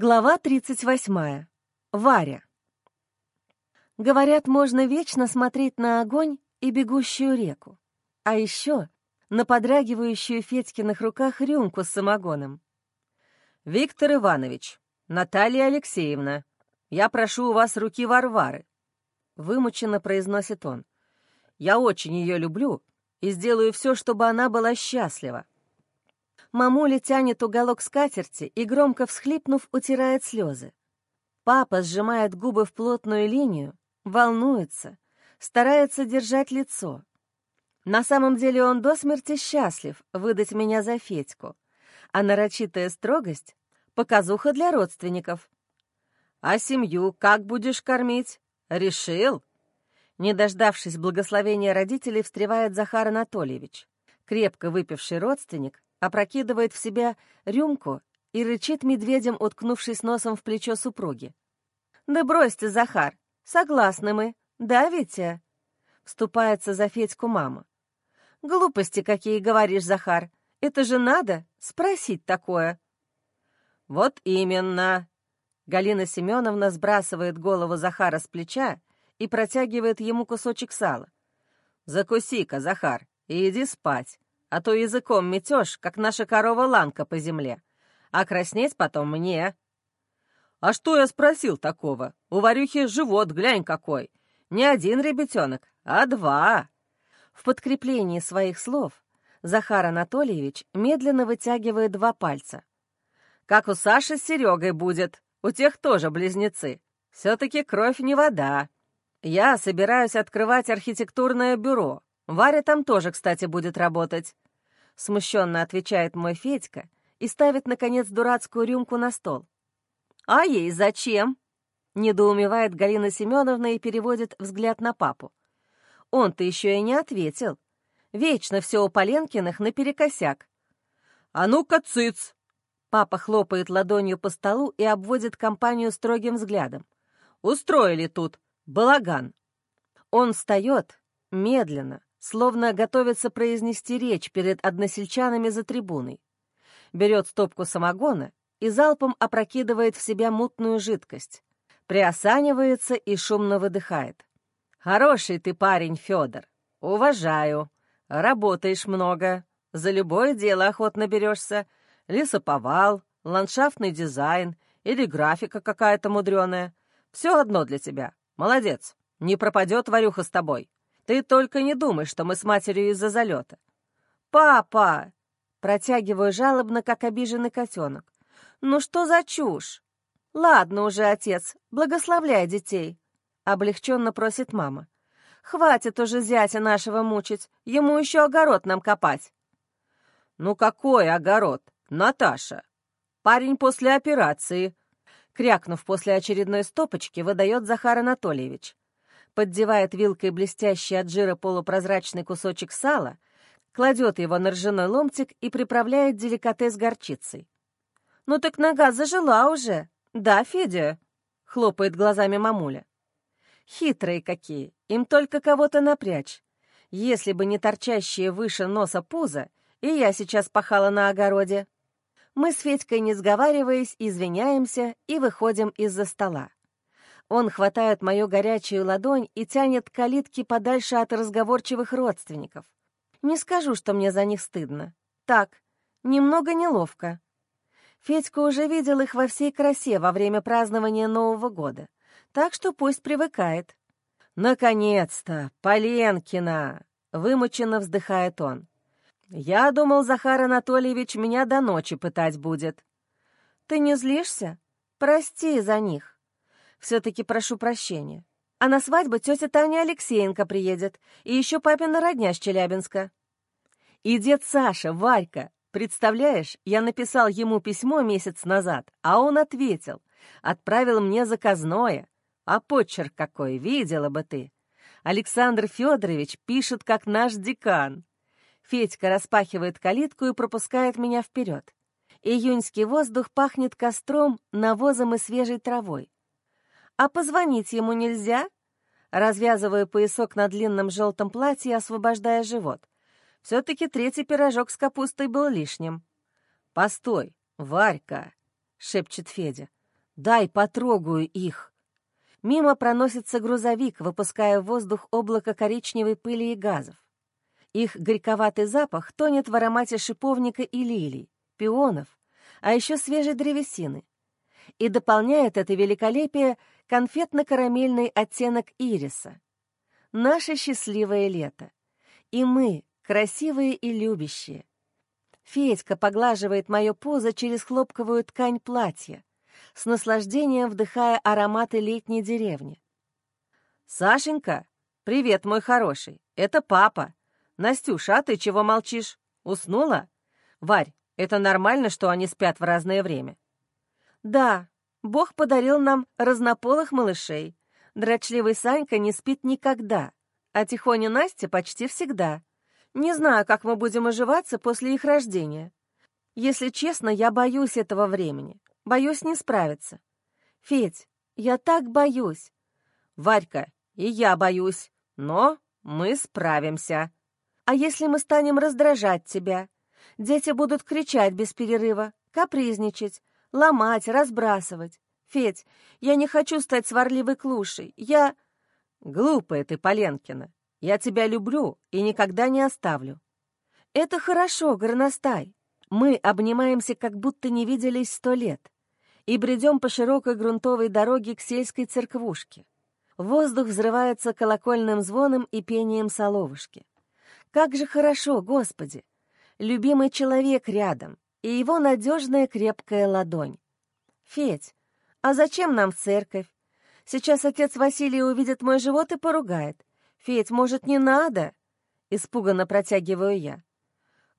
Глава 38. Варя. Говорят, можно вечно смотреть на огонь и бегущую реку, а еще на подрагивающую Федькиных руках рюмку с самогоном. «Виктор Иванович, Наталья Алексеевна, я прошу у вас руки Варвары», — вымученно произносит он. «Я очень ее люблю и сделаю все, чтобы она была счастлива». Мамуля тянет уголок скатерти и, громко всхлипнув, утирает слезы. Папа сжимает губы в плотную линию, волнуется, старается держать лицо. На самом деле он до смерти счастлив выдать меня за Федьку, а нарочитая строгость — показуха для родственников. «А семью как будешь кормить? Решил?» Не дождавшись благословения родителей, встревает Захар Анатольевич. Крепко выпивший родственник опрокидывает в себя рюмку и рычит медведем, уткнувшись носом в плечо супруги. «Да бросьте, Захар, согласны мы, да, Витя?» Вступается за Федьку мама. «Глупости какие, говоришь, Захар. Это же надо спросить такое». «Вот именно!» Галина Семеновна сбрасывает голову Захара с плеча и протягивает ему кусочек сала. «Закуси-ка, Захар, и иди спать а то языком метешь, как наша корова Ланка по земле. А краснеть потом мне. А что я спросил такого? У Варюхи живот, глянь какой. Не один ребятенок, а два. В подкреплении своих слов Захар Анатольевич медленно вытягивает два пальца. Как у Саши с Серегой будет, у тех тоже близнецы. Все-таки кровь не вода. Я собираюсь открывать архитектурное бюро. Варя там тоже, кстати, будет работать. Смущенно отвечает мой Федька и ставит, наконец, дурацкую рюмку на стол. «А ей зачем?» — недоумевает Галина Семеновна и переводит взгляд на папу. Он-то еще и не ответил. Вечно все у Поленкиных наперекосяк. «А ну-ка, цыц!» Папа хлопает ладонью по столу и обводит компанию строгим взглядом. «Устроили тут балаган!» Он встает, медленно, словно готовится произнести речь перед односельчанами за трибуной. Берет стопку самогона и залпом опрокидывает в себя мутную жидкость. Приосанивается и шумно выдыхает. «Хороший ты парень, Федор. Уважаю. Работаешь много. За любое дело охотно берешься. Лесоповал, ландшафтный дизайн или графика какая-то мудреная. Все одно для тебя. Молодец. Не пропадет Варюха с тобой. Ты только не думай, что мы с матерью из-за залета. «Папа!» — протягиваю жалобно, как обиженный котенок. «Ну что за чушь?» «Ладно уже, отец, благословляй детей», — облегченно просит мама. «Хватит уже зятя нашего мучить, ему еще огород нам копать». «Ну какой огород, Наташа? Парень после операции», — крякнув после очередной стопочки, выдает Захар Анатольевич поддевает вилкой блестящий от жира полупрозрачный кусочек сала, кладет его на ржаной ломтик и приправляет деликатес горчицей. «Ну так нога зажила уже, да, Федя?» — хлопает глазами мамуля. «Хитрые какие, им только кого-то напрячь. Если бы не торчащие выше носа пузо, и я сейчас пахала на огороде». Мы с Федькой, не сговариваясь, извиняемся и выходим из-за стола. Он хватает мою горячую ладонь и тянет калитки подальше от разговорчивых родственников. Не скажу, что мне за них стыдно. Так, немного неловко. Федька уже видел их во всей красе во время празднования Нового года, так что пусть привыкает. «Наконец-то! Поленкина!» — вымученно вздыхает он. «Я думал, Захар Анатольевич меня до ночи пытать будет». «Ты не злишься? Прости за них». Все-таки прошу прощения. А на свадьбу тетя Таня Алексеенко приедет, и еще папина родня с Челябинска. И дед Саша, Варька, представляешь, я написал ему письмо месяц назад, а он ответил, отправил мне заказное. А почерк какой, видела бы ты. Александр Федорович пишет, как наш декан. Федька распахивает калитку и пропускает меня вперед. Июньский воздух пахнет костром, навозом и свежей травой. «А позвонить ему нельзя?» Развязываю поясок на длинном желтом платье, освобождая живот. Все-таки третий пирожок с капустой был лишним. «Постой, Варька!» — шепчет Федя. Дай потрогаю их. Мимо проносится грузовик, выпуская в воздух облако коричневой пыли и газов. Их горьковатый запах тонет в аромате шиповника и лилий, пионов, а еще свежей древесины. И дополняет это великолепие конфетно-карамельный оттенок ириса. Наше счастливое лето. И мы, красивые и любящие. Федька поглаживает мое пузо через хлопковую ткань платья, с наслаждением вдыхая ароматы летней деревни. «Сашенька, привет, мой хороший, это папа. Настюша, а ты чего молчишь? Уснула? Варь, это нормально, что они спят в разное время?» «Да, Бог подарил нам разнополых малышей. Дрочливый Санька не спит никогда, а Тихоня Настя почти всегда. Не знаю, как мы будем оживаться после их рождения. Если честно, я боюсь этого времени. Боюсь не справиться. Федь, я так боюсь. Варька, и я боюсь, но мы справимся. А если мы станем раздражать тебя? Дети будут кричать без перерыва, капризничать, ломать, разбрасывать. Федь, я не хочу стать сварливой клушей. Я... Глупая ты, Поленкина. Я тебя люблю и никогда не оставлю. Это хорошо, горностай. Мы обнимаемся, как будто не виделись сто лет и бредем по широкой грунтовой дороге к сельской церквушке. Воздух взрывается колокольным звоном и пением соловушки. Как же хорошо, Господи! Любимый человек рядом, и его надежная крепкая ладонь. Федь, а зачем нам церковь? Сейчас отец Василий увидит мой живот и поругает. Федь, может, не надо? Испуганно протягиваю я.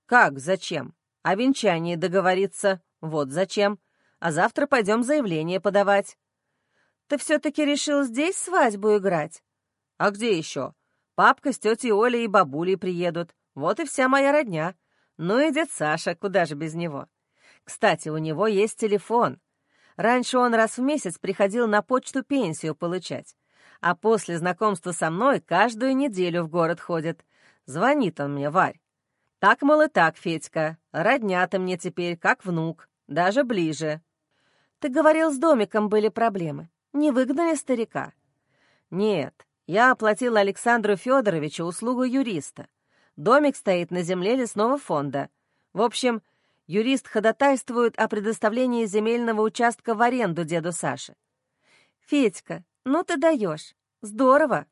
Как зачем? О венчании договориться. Вот зачем а завтра пойдем заявление подавать». «Ты все-таки решил здесь свадьбу играть?» «А где еще? Папка с тетей Олей и бабулей приедут. Вот и вся моя родня. Ну и дед Саша, куда же без него? Кстати, у него есть телефон. Раньше он раз в месяц приходил на почту пенсию получать, а после знакомства со мной каждую неделю в город ходит. Звонит он мне, Варь. Так, мол, и так, Федька, родня ты мне теперь, как внук, даже ближе. Ты говорил, с домиком были проблемы. Не выгнали старика?» «Нет, я оплатил Александру Федоровичу услугу юриста. Домик стоит на земле лесного фонда. В общем, юрист ходатайствует о предоставлении земельного участка в аренду деду Саше. «Федька, ну ты даешь. Здорово!»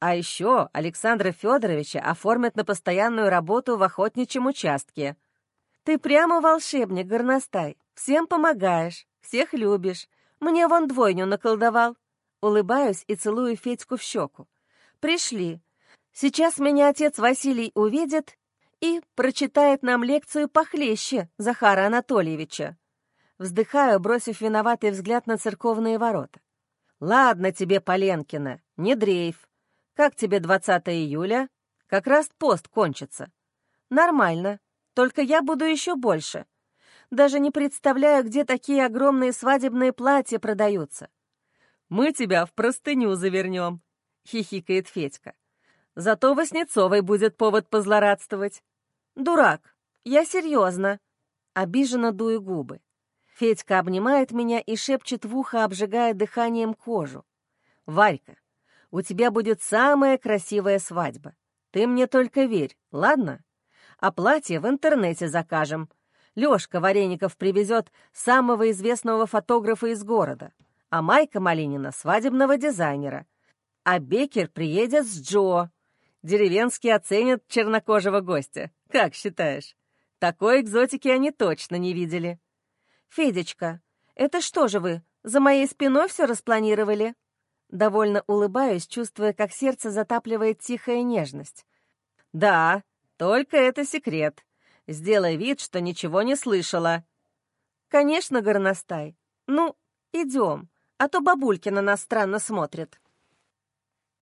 А еще Александра Федоровича оформят на постоянную работу в охотничьем участке. «Ты прямо волшебник, горностай. Всем помогаешь. Всех любишь. Мне вон двойню наколдовал. Улыбаюсь и целую Федьку в щеку. Пришли. Сейчас меня отец Василий увидит и прочитает нам лекцию похлеще Захара Анатольевича. Вздыхаю, бросив виноватый взгляд на церковные ворота. «Ладно тебе, Поленкина, не дрейф. Как тебе 20 июля? Как раз пост кончится». «Нормально. Только я буду еще больше. Даже не представляю, где такие огромные свадебные платья продаются. «Мы тебя в простыню завернем», — хихикает Федька. «Зато Васнецовой будет повод позлорадствовать». «Дурак, я серьезно». Обиженно дую губы. Федька обнимает меня и шепчет в ухо, обжигая дыханием кожу. «Варька, у тебя будет самая красивая свадьба. Ты мне только верь, ладно? А платье в интернете закажем. Лёшка Вареников привезет самого известного фотографа из города, а Майка Малинина — свадебного дизайнера. А Бекер приедет с Джо. Деревенские оценят чернокожего гостя. Как считаешь? Такой экзотики они точно не видели. «Федечка, это что же вы, за моей спиной все распланировали?» Довольно улыбаюсь, чувствуя, как сердце затапливает тихая нежность. «Да, только это секрет. Сделай вид, что ничего не слышала». «Конечно, горностай. Ну, идем, а то бабульки на нас странно смотрят».